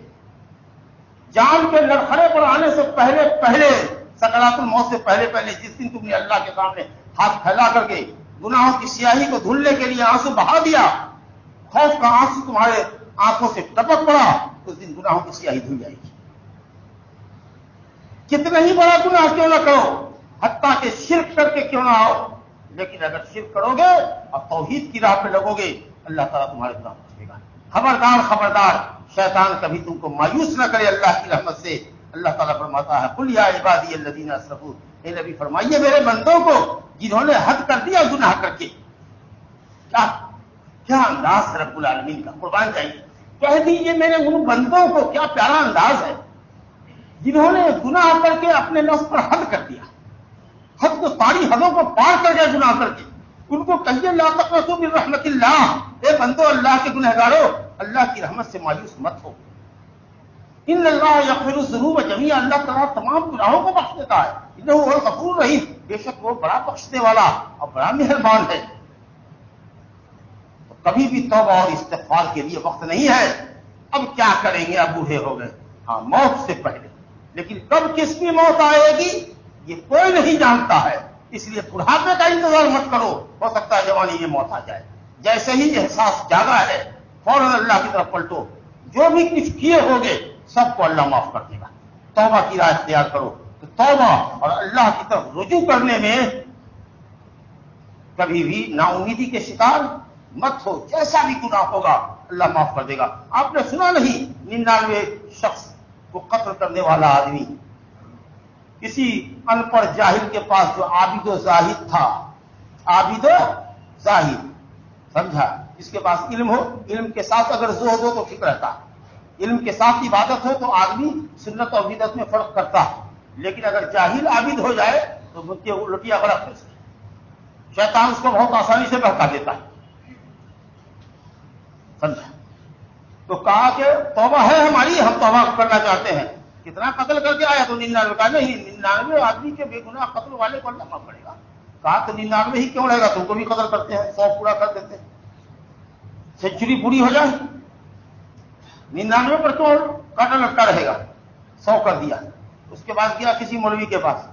جان کے لڑکھڑے پر آنے سے پہلے پہلے سکرات الموت سے پہلے پہلے جس دن تم نے اللہ کے سامنے ہاتھ پھیلا کر کے گناہوں کی سیاہی کو دھلنے کے لیے آنسو بہا دیا، خوف کا آنسو تمہارے آنکھوں سے ٹپک پڑا، اس دن گناہوں کی سیاہی دھل جائے گی۔ کتنا ہی بڑا گناہ کیوں نہ کرو، حتیٰ کہ شرک کر کے کیوں نہ آؤ۔ لیکن اگر شرک کرو گے اور توحید کی راہ پہ لگو گے، اللہ تعالیٰ تمہارے گناہ پوچھے گا۔ خبردار خبردار۔ شیطان کبھی تم کو مایوس نہ کرے اللہ کی رحمت سے۔ اللہ تعالیٰ فرماتا ہے کل یا عبادی الدین اصرف اے نبی فرمائیے میرے بندوں کو جنہوں نے حد کر دیا گناہ کر کے۔ کیا؟ کیا انداز رب العالمین کا؟ قربان چاہیے کہہ دیجیے میرے ان بندوں کو، کیا پیارا انداز ہے؟ جنہوں نے گناہ کر کے اپنے نفس پر حد کر دیا۔ حد کو ساری حدوں کو پار کر گیا گناہ کر کے۔ ان کو کہیے اللہ تک رسوم رحمت اللہ۔ اے بندو، اللہ کے گنہ گارو اللہ کی رحمت سے مایوس مت ہو۔ ان اللہ یا ضرور جمی اللہ تعالیٰ تمام گناہوں کو بخش دیتا ہے۔ انہیں وہ غفور رہی بے شک وہ بڑا بخشنے والا اور بڑا مہربان ہے۔ تو کبھی بھی توبہ اور استغفار کے لیے وقت نہیں ہے۔ اب کیا کریں گے؟ اب بوڑھے ہو گئے۔ ہاں موت سے پہلے۔ لیکن کب کس کی موت آئے گی؟ یہ کوئی نہیں جانتا ہے۔ اس لیے بڑھاپے کا انتظار مت کرو۔ ہو سکتا ہے جوانی یہ موت آ جائے۔ جیسے ہی احساس جاگا ہے فوراً اللہ کی طرف پلٹو، جو بھی کچھ کیے ہوگے، سب کو اللہ معاف کر دے گا۔ توبہ کی رائے اختیار کرو۔ تو توبہ اور اللہ کی طرف رجوع کرنے میں کبھی بھی نا امیدی کے شکار مت ہو۔ جیسا بھی گناہ ہوگا، اللہ معاف کر دے گا۔ آپ نے سنا نہیں، ننانوے شخص کو قتل کرنے والا آدمی۔ کسی ان پڑھ جاہد کے پاس جو عابد و زاہد تھا۔ عابد و زاہد، سمجھا؟ جس کے پاس علم ہو، علم کے ساتھ اگر زہد ہو تو ٹھیک رہتا۔ علم کے ساتھ عبادت ہو تو آدمی سنت اور بدت میں فرق کرتا۔ لیکن اگر جاہل عابد ہو جائے تو الٹیا بڑا شیطان اس کو بہت آسانی سے بہتا دیتا ہے۔ سمجھا؟ تو کہا کہ توبہ ہے ہماری، ہم توبہ کرنا چاہتے ہیں۔ کتنا قتل کر کے آیا تو ننانوے؟ کا نہیں، ننانوے آدمی کے بے گناہ قتل والے کو لگنا پڑے گا۔ کہا تو ننانوے ہی کیوں رہے گا؟ تم کو بھی قدر کرتے ہیں، سو پورا کر دیتے سینچری پوری ہو جائے، ننانوے پر کیوں کاٹا لٹکا رہے گا، سو کر دیا۔ اس کے بعد گیا کسی مولوی کے پاس،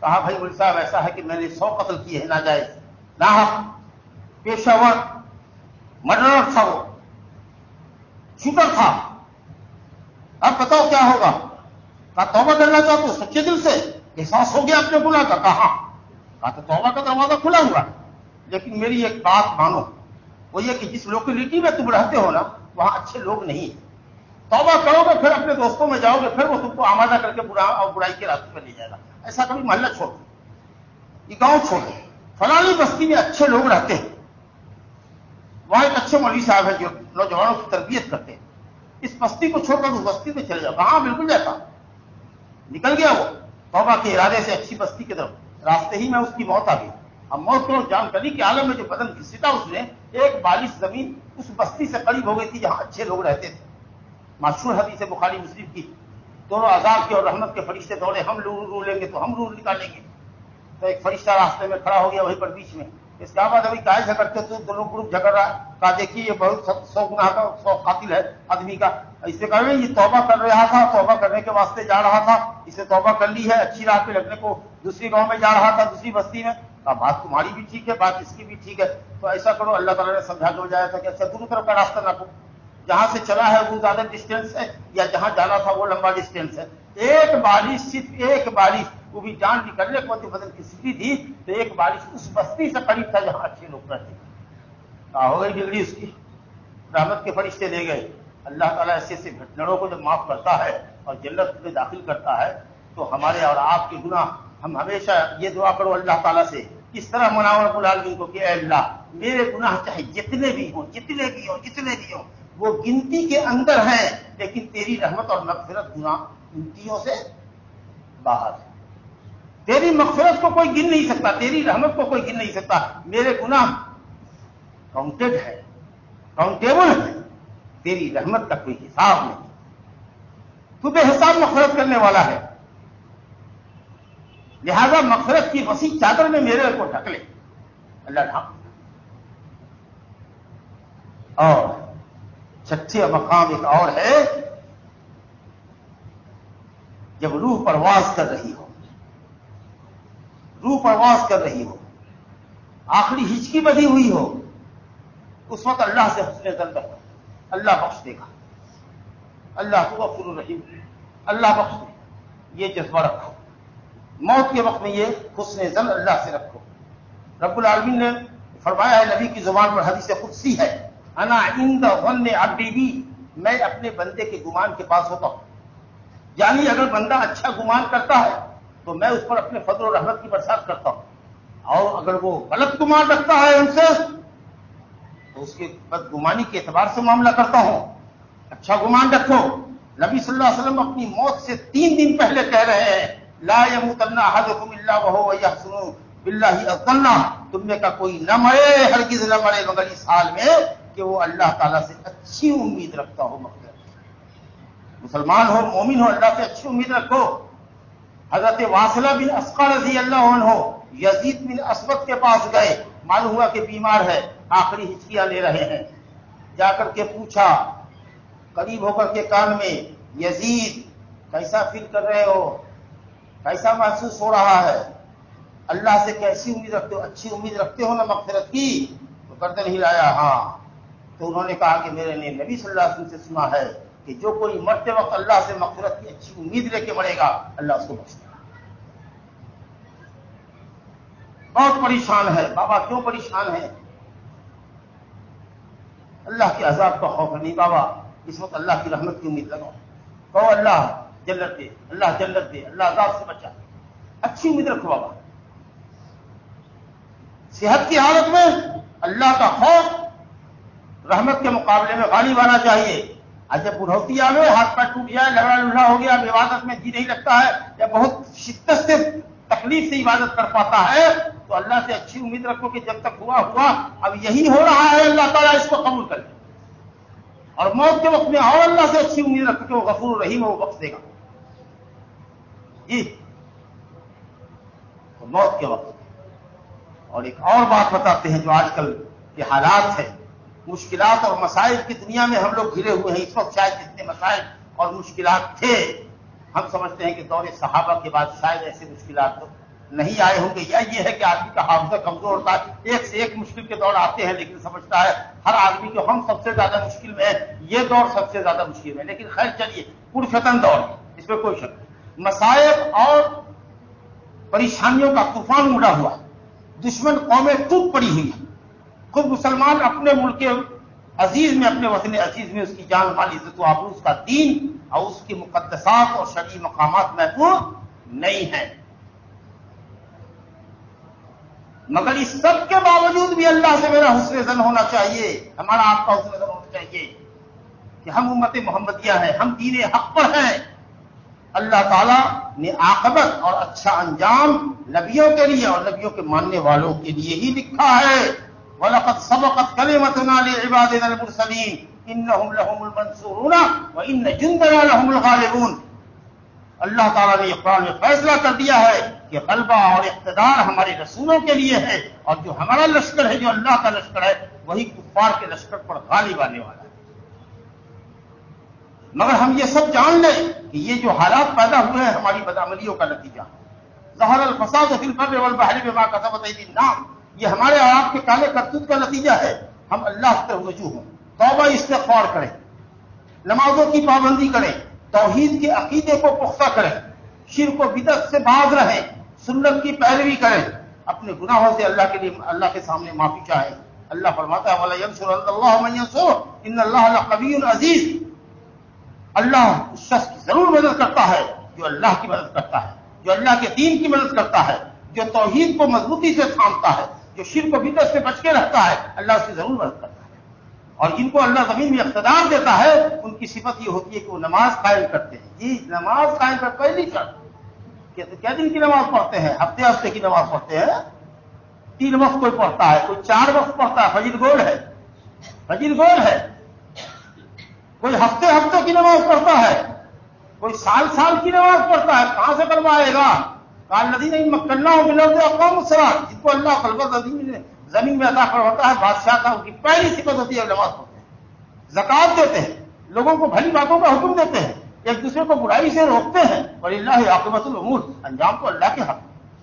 کہا، بھائی مول صاحب، ایسا ہے کہ میں نے سو قتل کیے ہیں، ناجائز۔ نہ پیشہ ور مرڈر تھا وہ۔ شوٹر تھا۔ اب بتاؤ کیا ہوگا؟ کہا، توبہ کرنا چاہتے ہو سچے دل سے۔ احساس ہو گیا اپنے گناہ کا۔ کہا ہاں، کہا، تو توبہ کا دروازہ کھلا ہوا لیکن میری ایک بات مانو۔ وہ یہ کہ جس لوکیلٹی میں تم رہتے ہو نا، وہاں اچھے لوگ نہیں توبہ کرو گے، پھر اپنے دوستوں میں جاؤ گے، پھر وہ تم کو آمادہ کر کے برا اور برائی کے راستے میں لے جائے گا۔ ایسا کبھی محلہ چھوڑ یہ گاؤں چھوڑ دو۔ فلانی بستی میں اچھے لوگ رہتے ہیں۔ وہاں ایک اچھے مولوی صاحب ہیں جو نوجوانوں کی تربیت کرتے ہیں۔ اس بستی کو چھوڑ کر اس بستی میں چلے جاؤ۔ کہاں بالکل جاتا نکل گیا وہ۔ توبہ کے ارادے سے اچھی بستی کی طرف۔ راستے ہی میں اس کی موت آ گئی۔ اب موت کو جان کری کے عالم میں جو بدن گھسیٹا اس نے، ایک بالش زمین اس بستی سے قریب ہو گئی تھی جہاں اچھے لوگ رہتے تھے۔ مشہور حدیث بخاری مسلم کی، دونوں عذاب کے اور رحمت کے فرشتے دوڑے، ہم لور رو لیں گے تو ہم رور نکالیں گے۔ تو ایک فرشتہ راستے میں کھڑا ہو گیا وہیں پر بیچ میں۔ اس کے بعد ابھی کائے جھگڑتے تو دونوں گروپ جھگڑ رہا۔ کہا، دیکھیے، یہ بہت سو گنا کا، سو قاتل ہے آدمی کا۔ اس سے کہا یہ توبہ کر رہا تھا، توبہ کرنے کے واسطے جا رہا تھا۔ اسے توبہ کر لی ہے، اچھی راہ پہ لگنے کو دوسری گاؤں میں جا رہا تھا، دوسری بستی میں۔ کہا، بات تمہاری بھی ٹھیک ہے، بات اس کی بھی ٹھیک ہے، تو ایسا کرو، اللہ تعالیٰ نے سمجھا کے بجایا تھا کہ اچھا دونوں طرف کا راستہ نہ جہاں سے چلا ہے وہ زیادہ ڈسٹینس ہے، یا جہاں جانا تھا وہ لمبا ڈسٹینس ہے۔ ایک بارش، صرف ایک بارش، وہ بھی جان نکلنے کے بعد بدل کی سٹی تھی، تو ایک بارش اس بستی سے قریب تھا جہاں اچھے لوگ رہتے کہا، ہو گئی بگڑی اس کی۔ رحمت کے فرشتے لے گئے۔ اللہ تعالیٰ ایسے ایسے گھٹنوں کو جب معاف کرتا ہے اور جنت میں داخل کرتا ہے، تو ہمارے اور آپ کے گناہ ہم ہمیشہ یہ دعا کرو اللہ تعالیٰ سے، اس طرح مناور العالمین کو کہ اے اللہ، میرے گناہ چاہے جتنے بھی ہوں، جتنے بھی ہوں، جتنے بھی ہوں، وہ گنتی کے اندر ہیں، لیکن تیری رحمت اور مغفرت گناہ گنتیوں سے باہر ہے۔ تیری مغفرت کو کوئی گن نہیں سکتا، تیری رحمت کو کوئی گن نہیں سکتا۔ میرے گناہ کاؤنٹڈ ہے کاؤنٹیبل ہے، تیری رحمت کا کوئی حساب نہیں۔ تو بے حساب مغفرت کرنے والا ہے۔ لہذا مغفرت کی وسیع چادر میں میرے کو ڈھک لے۔ اللہ ڈھک اور چھٹے مقام ایک اور ہے۔ جب روح پرواز کر رہی ہو۔ روح پرواز کر رہی ہو۔ آخری ہچکی بدھی ہوئی ہو۔ اس وقت اللہ سے حسن زن رکھو اللہ بخش دے گا۔ اللہ کو غفور الرحیم اللہ بخش دے۔ یہ جذبہ رکھو۔ موت کے وقت میں یہ حسن زن اللہ سے رکھو۔ رب العالمین نے فرمایا ہے، نبی کی زبان پر حدیث قدسی ہے۔ انا ان ون ابھی بھی میں اپنے بندے کے گمان کے پاس ہوتا ہوں۔ یعنی اگر بندہ اچھا گمان کرتا ہے، تو میں اس پر اپنے فضل و رحمت کی برسات کرتا ہوں۔ اور اگر وہ غلط گمان رکھتا ہے ان سے، تو اس کے بد گمانی کے اعتبار سے معاملہ کرتا ہوں۔ اچھا گمان رکھو۔ نبی صلی اللہ علیہ وسلم اپنی موت سے تین دن پہلے کہہ رہے ہیں لا يموتن احدكم الا وهو يحسن بالله الظن تم میں کا کوئی نہ مرے، ہرگز نہ مرے، مگر اس حال میں کہ وہ اللہ تعالیٰ سے اچھی امید رکھتا ہو مغفرت مسلمان ہو، مومن ہو، اللہ سے اچھی امید رکھو. حضرت واصلہ بن اسقا رضی اللہ عنہ ہو یزید بن اسبت کے پاس گئے. معلوم ہوا کہ بیمار ہے، آخری ہچکیاں لے رہے ہیں. جا کر کے پوچھا، قریب ہو کر کے کان میں، یزید، کیسا فیل کر رہے ہو؟ کیسا محسوس ہو رہا ہے۔ اللہ سے کیسی امید رکھتے ہو، اچھی امید رکھتے ہو نا مغفرت کی؟ تو گردن ہلایا ہاں۔ تو انہوں نے کہا کہ میرے نے نبی صلی اللہ علیہ وسلم سے سنا ہے کہ جو کوئی مرتے وقت اللہ سے مغفرت کی اچھی امید لے کے مرے گا، اللہ اس کو بخش بہت پریشان ہے۔ بابا کیوں پریشان ہے؟ اللہ کے عذاب کا خوف نہیں بابا، اس وقت اللہ کی رحمت کی امید لگاؤ۔ کہو اللہ جنت دے، اللہ جنت دے، اللہ عذاب سے بچا۔ اچھی امید رکھو بابا۔ صحت کی حالت میں اللہ کا خوف رحمت کے مقابلے میں غالب آنا چاہیے۔ جب بڑھوتی آ گئے ہاتھ پیر ٹوٹ جائے لڑا لڑا ہو گیا عبادت میں جی نہیں لگتا ہے، یا بہت شدت سے تکلیف سے عبادت کر پاتا ہے۔ تو اللہ سے اچھی امید رکھو کہ جب تک ہوا ہوا، اب یہی ہو رہا ہے، اللہ تعالیٰ اس کو قبول کر لے۔ اور موت کے وقت میں اور اللہ سے اچھی امید رکھو کہ وہ غفور رحیم وہ بخش دے گا۔ جی۔ موت کے وقت اور ایک اور بات بتاتے ہیں جو آج کل کے حالات ہیں۔ مشکلات اور مسائل کی دنیا میں ہم لوگ گھرے ہوئے ہیں، اس وقت شاید جتنے مسائل اور مشکلات تھے، ہم سمجھتے ہیں کہ دور صحابہ کے بعد شاید ایسے مشکلات نہیں آئے ہوں گے۔ یا یہ ہے کہ آدمی کا حافظہ کمزور ہوتا ہے، ایک سے ایک مشکل کے دور آتے ہیں، لیکن سمجھتا ہے ہر آدمی کو ہم سب سے زیادہ مشکل میں ہے یہ دور سب سے زیادہ مشکل ہے لیکن خیر چلیے، پرفتن دور اس میں کوئی شک مسائب اور پریشانیوں کا طوفان اڑا ہوا۔ دشمن قومیں ٹوٹ پڑی ہوئی۔ خود مسلمان اپنے ملک عزیز میں، اپنے وطن عزیز میں اس کی جان، مال، عزت و آبروز کا دین اور اس کی مقدسات اور شرعی مقامات محفوظ نہیں ہیں۔ مگر اس سب کے باوجود بھی اللہ سے میرا حسن زن ہونا چاہیے۔ ہمارا آپ کا حسن زن ہونا چاہیے کہ ہم امت محمدیہ ہیں، ہم دین حق پر ہیں۔ اللہ تعالیٰ نے آخبت اور اچھا انجام نبیوں کے لیے اور نبیوں کے ماننے والوں کے لیے ہی لکھا ہے۔ وَلَقَدْ سَبَقَتْ كَلِمَتُنَا لِعِبَادِنَا الْمُرْسَلِينَ إِنَّهُمْ لَهُمُ الْمَنْصُورُونَ وَإِنَّ جُنْدَنَا لَهُمُ الْغَالِبُونَ۔ اللہ تعالیٰ نے قرآن میں فیصلہ کر دیا ہے کہ غلبہ اور اقتدار ہمارے رسولوں کے لیے ہے اور جو ہمارا لشکر ہے، جو اللہ کا لشکر ہے، وہی کفار کے لشکر پر غالب آنے والا ہے۔ مگر ہم یہ سب جان لیں کہ یہ جو حالات پیدا ہوئے ہیں ہماری بدعملیوں کا نتیجہ۔ ظہر الفساد والبحر بما کسبت ایدی الناس یہ ہمارے اور آپ کے کالے کرتوت کا نتیجہ ہے۔ ہم اللہ کی طرف رجوع ہوں۔ توبہ استغفار کریں۔ نمازوں کی پابندی کریں۔ توحید کے عقیدے کو پختہ کریں۔ شرک و بدت سے باز رہیں۔ سنت کی پیروی کریں۔ اپنے گناہوں سے اللہ کے لیے اللہ کے سامنے معافی چاہیں۔ اللہ فرماتا ہے ان اللہ قبی عزیز اللہ اس شخص کی ضرور مدد کرتا ہے جو اللہ کی مدد کرتا ہے، جو اللہ کے دین کی مدد کرتا ہے، جو توحید کو مضبوطی سے تھامتا ہے، جو شرک و بدت سے بچ کے رہتا ہے، اللہ اس کی ضرور مدد کرتا ہے۔ اور جن کو اللہ زمین میں اقتدار دیتا ہے، ان کی صفت یہ ہوتی ہے کہ وہ نماز قائم کرتے ہیں۔ جی نماز قائم کر پہلی شرط۔ کیا دن کی نماز پڑھتے ہیں؟ ہفتے ہفتے کی نماز پڑھتے ہیں؟ تین وقت کوئی پڑھتا ہے، کوئی چار وقت پڑھتا ہے، فجر گول ہے۔ فجر گول ہے۔ کوئی ہفتے ہفتے کی نماز پڑھتا ہے، کوئی سال سال کی نماز پڑھتا ہے، کہاں سے کروائے گا؟ کال ندی نہیں مکنا ہو ملو اقوام سرا جن کو اللہ خلبت عظیم زمین میں عطا ہوتا ہے، بادشاہ کا، ان کی پہلی صفت ہوتی ہے نماز پڑھتے ہیں۔ زکات دیتے ہیں، لوگوں کو بھلی باتوں کا حکم دیتے ہیں، ایک دوسرے کو برائی سے روکتے ہیں۔ اور اللہ عاقبت العمور انجام تو اللہ کے حق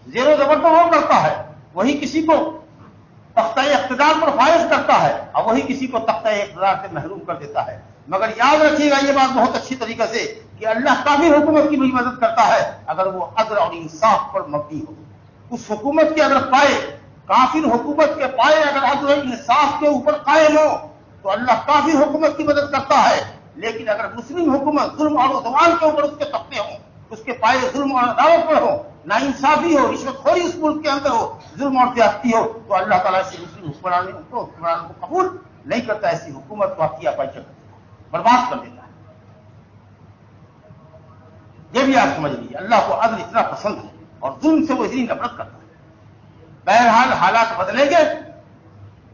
زیر و زبر تو وہ کرتا ہے، وہی کسی کو تختہ اقتدار پر فائز کرتا ہے، اور وہی کسی کو تختہ اقتدار سے محروم کر دیتا ہے۔ مگر یاد رکھیے گا یہ بات بہت اچھی طریقے سے کہ اللہ کافی حکومت کی بھی مدد کرتا ہے اگر وہ عدل اور انصاف پر مبنی ہو۔ اس حکومت کے اگر پائے، کافر حکومت کے پائے اگر عدل انصاف کے اوپر قائم ہو، تو اللہ کافی حکومت کی مدد کرتا ہے۔ لیکن اگر مسلم حکومت ظلم اور ادوان کے اوپر اس کے تختے ہوں اس کے پائے ظلم اور عدالت پر ہو نا انصافی ہو، رشوت خوری اس ملک کے اندر ہو، ظلم اور زیادتی ہو، تو اللہ تعالیٰ سے مسلم حکمران کو قبول نہیں کرتا، ایسی حکومت کو آپ پائی چکر برباد کر دیتا ہے۔ یہ بھی آپ سمجھ لیجیے اللہ کو عدل اتنا پسند ہے اور ظلم سے وہ اتنی نفرت کرتا ہے۔ بہرحال حالات بدلیں گے،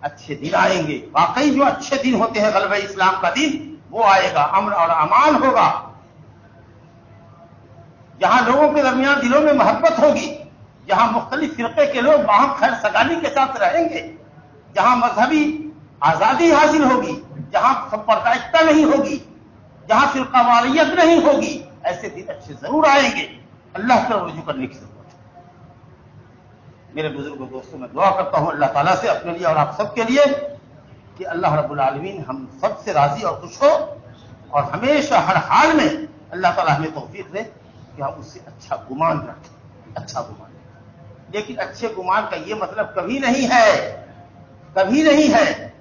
اچھے دن آئیں گے۔ واقعی جو اچھے دن ہوتے ہیں غلب اسلام کا دن، وہ آئے گا، امن اور امان ہوگا۔ جہاں لوگوں کے درمیان دلوں میں محبت ہوگی جہاں مختلف فرقے کے لوگ وہاں خیر سگانی کے ساتھ رہیں گے، جہاں مذہبی آزادی حاصل ہوگی۔ جہاں سمپردائکتا نہیں ہوگی، جہاں فرقہ والیت نہیں ہوگی، ایسے دن اچھے ضرور آئیں گے۔ اللہ کا رجوع کرنے کی ضرورت ہے۔ میرے بزرگ دوستوں، میں دعا کرتا ہوں اللہ تعالیٰ سے، اپنے لیے اور آپ سب کے لیے کہ اللہ رب العالمین ہم سب سے راضی اور خوش ہو اور ہمیشہ ہر حال میں اللہ تعالیٰ ہمیں توفیق دے کہ ہم اس سے اچھا گمان رکھیں۔ اچھا گمان۔ لیکن اچھے گمان کا یہ مطلب کبھی نہیں ہے، کبھی نہیں ہے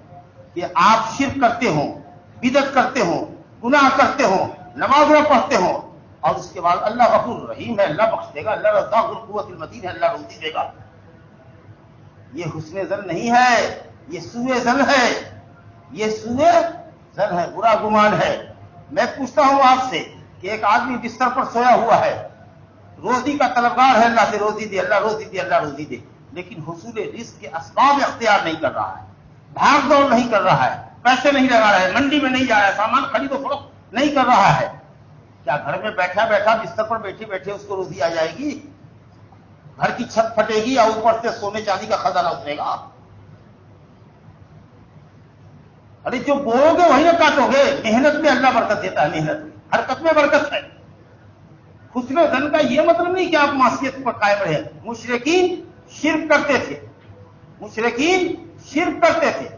کہ آپ شرک کرتے ہوں بدت کرتے ہوں، گناہ کرتے ہوں نماز نہ پڑھتے ہوں، اور اس کے بعد اللہ غفور رحیم ہے، اللہ بخش دے گا، اللہ رضا القوت المدین ہے، اللہ روزی دے گا۔ یہ حسن زن نہیں ہے، یہ سوئے زن ہے، یہ سوئے زن ہے، برا گمان ہے۔ میں پوچھتا ہوں آپ سے کہ ایک آدمی بستر پر سویا ہوا ہے، روزی کا طلبگار ہے، اللہ سے روزی دے، اللہ روزی دے، اللہ روزی دے، لیکن حصول رزق کے اسباب اختیار نہیں کر رہا ہے۔ بھاگ دوڑ نہیں کر رہا ہے، پیسے نہیں لگا رہا ہے، منڈی میں نہیں جا رہا ہے، سامان خرید و فروخت نہیں کر رہا ہے۔ کیا گھر میں بیٹھا بیٹھا بستر پر بیٹھے بیٹھے اس کو روزی آ جائے گی؟ گھر کی چھت پھٹے گی یا اوپر سے سونے چاندی کا خزانہ اترے گا۔ ارے جو بولو گے وہی نہ کاٹو گے محنت میں اللہ برکت دیتا ہے، محنت حرکت میں برکت ہے۔ حسن زن کا یہ مطلب نہیں کہ آپ معاشیت پر قائم رہے مشرقین شرک کرتے تھے۔ مشرقین شرک کرتے تھے۔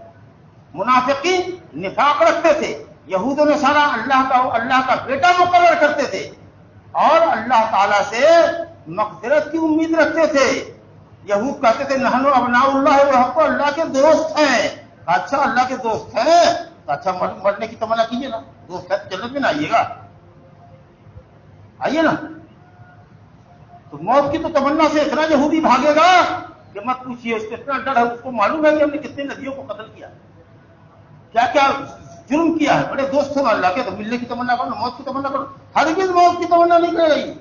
منافقین نفاق رکھتے تھے۔ یہود و سارا اللہ کا اللہ کا بیٹا مقرر کرتے تھے۔ اور اللہ تعالی سے مغفرت کی امید رکھتے تھے۔ یہود کہتے تھے نہنو ابنا اللہ وہ اللہ کے دوست ہیں۔ اچھا اللہ کے دوست ہیں۔ تو اچھا مرنے کی تمنا کیجیے نا۔ دوست ہے جنت میں نہ آئیے گا۔ آئیے نا۔ تو موت کی تو تمنا سے اتنا یہودی بھاگے گا۔ کہ مت پوچھیے اس کو اتنا ڈر ہے، اس کو معلوم ہے کہ ہم نے کتنے ندیوں کو قتل کیا کیا کیا جرم کیا ہے؟ بڑے دوست ہو اللہ کے تو ملنے کی تمنا کرو، موت کی تمنا کرو۔ ہر بھی موت کی تمنا نہیں کر رہی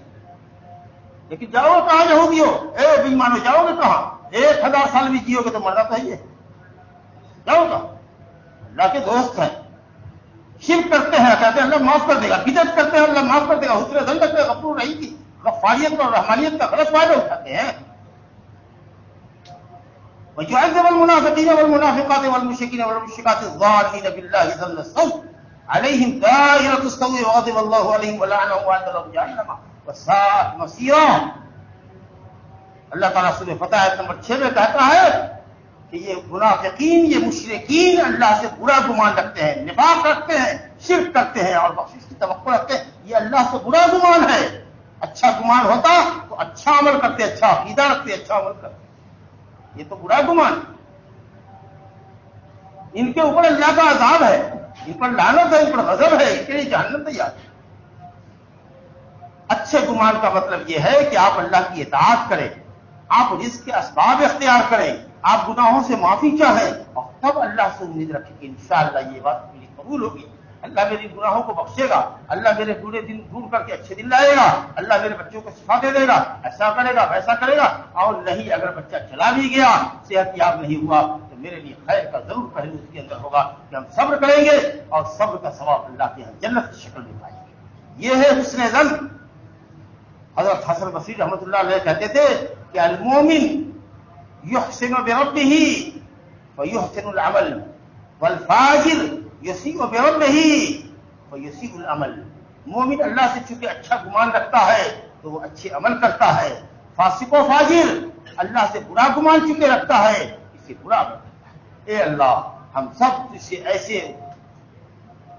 لیکن جاؤ کہاں یہودی ہو اے بھی مانو جاؤ گے کہاں؟ ایک ہزار سال بھی جیو گے تو مرنا چاہیے۔ جاؤ گا اللہ کے دوست ہیں۔ شرک کرتے ہیں، کہتے ہیں اللہ معاف کر دے گا۔ بدت کرتے ہیں، اللہ معاف کر دے گا۔ حسر دن کرتے ہیں، غفور رہی تھی غفاریت اور رحمانیت کا غلط فائدہ اٹھاتے ہیں۔ ويعذب المنافقين والمنافقات والمشركين والمشركات الظالمين بالله ظن الصوت. عليهم دائرة السوء وغضب الله عليهم ولعنهم وعد لهم جهنم. وساءت مصيرا. اللہ تعالیٰ سورہ فتح آیت نمبر چھ میں کہتا ہے کہ یہ منافقین، یہ مشرقین اللہ سے برا گمان رکھتے ہیں، نفاق رکھتے ہیں، شرک کرتے ہیں اور بخش کی توقع رکھتے ہیں۔ یہ اللہ سے برا گمان ہے۔ اچھا گمان ہوتا تو اچھا عمل کرتے اچھا عقیدہ رکھتے اچھا عمل کرتے۔ یہ تو برا گمان۔ ان کے اوپر اللہ کا عذاب ہے، ان پر لانت ہے، ان پر غضب ہے، ان کے لیے جہنم تیار ہے۔ اچھے گمان کا مطلب یہ ہے کہ آپ اللہ کی اطاعت کریں، آپ رزق کے اسباب اختیار کریں، آپ گناہوں سے معافی چاہیں اور تب اللہ سے امید رکھیں کہ انشاءاللہ یہ بات میری قبول ہوگی۔ اللہ میری گناہوں کو بخشے گا، اللہ میرے برے دن دور کر کے اچھے دن لائے گا، اللہ میرے بچوں کو شفا دے دے گا، ایسا کرے گا، ویسا کرے گا۔ اور نہیں اگر بچہ چلا بھی گیا، صحت یاب نہیں ہوا، تو میرے لیے خیر کا ضرور پہلو اس کے اندر ہوگا کہ ہم صبر کریں گے اور صبر کا ثواب اللہ کے یہاں جنت کی شکل میں پائیں گے۔ یہ ہے حسن زن۔ حضرت حسن بصیر رحمۃ اللہ علیہ کہتے تھے کہ المومن یحسن بربه ويحسن العمل والفاجر یسی و بیون نہیں وہ یسی العمل۔ مومن اللہ سے چونکہ اچھا گمان رکھتا ہے، تو وہ اچھے عمل کرتا ہے۔ فاسق و فاجر۔ اللہ سے برا گمان چونکہ رکھتا ہے اسے برا عمل کرتا ہے۔ اے اللہ، ہم سب اسے ایسے،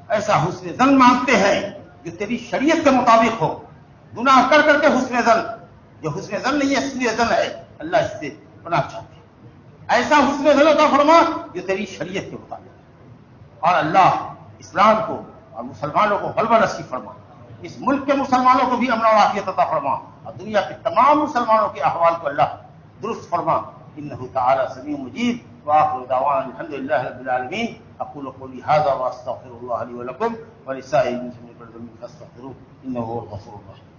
ایسا حسن زن مانگتے ہیں جو تیری شریعت کے مطابق ہو۔ گناہ کر کر کے حسن زن۔ جو حسن زن نہیں ہے، حسن زن ہے۔ اللہ اس سے بنا چاہتے ایسا حسن زن عطا فرما جو تیری شریعت کے مطابق اور اللہ اسلام کو اور مسلمانوں کو غلبہ نصیب فرما۔ اس ملک کے مسلمانوں کو بھی امن و عافیت عطا فرما۔ اور دنیا کے تمام مسلمانوں کے احوال کو اللہ درست فرما۔ انه تعالى سميع مجيب واخر دعوانا الحمد لله رب العالمين اقول قولي هذا واستغفر الله لي ولكم ولسائر المسلمين فاستغفروه انه هو الغفور الرحيم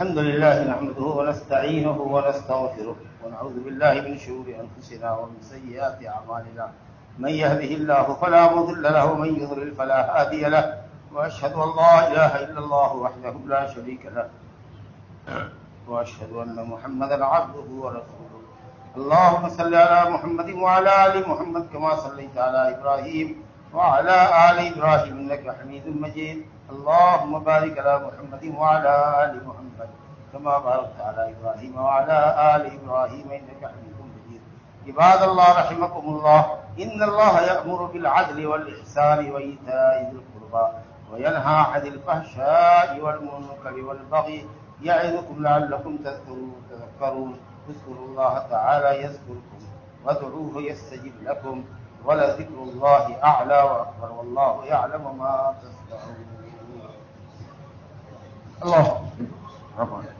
الحمد لله نحمده ونستعينه ونستغفره ونعوذ بالله من شرور أنفسنا ومن سيئات أعمالنا. من يهده الله فلا مضل له ومن يضلل فلا هادي له. وأشهد أن لا إله إلا الله وحده لا شريك له. وأشهد أن محمدا عبده ورسوله. اللهم صل على محمد وعلى آل محمد كما صليت على إبراهيم وعلى آل إبراهيم إنك حميد مجيد. اللهم بارك على محمد وعلى آل محمد. كما باركت على إبراهيم وعلى آل إبراهيم إنك حميد مجيد. عباد الله رحمكم الله. إن الله يأمر بالعدل والإحسان وإيتاء ذي القربى وينهى عن الفحشاء والمنكر والبغي. يعظكم لعلكم تذكرون اذكروا الله تعالى يذكركم وادعوه يستجب لكم. ولذكر الله أعلى وأكبر والله يعلم ما تصنعون الله. ربنا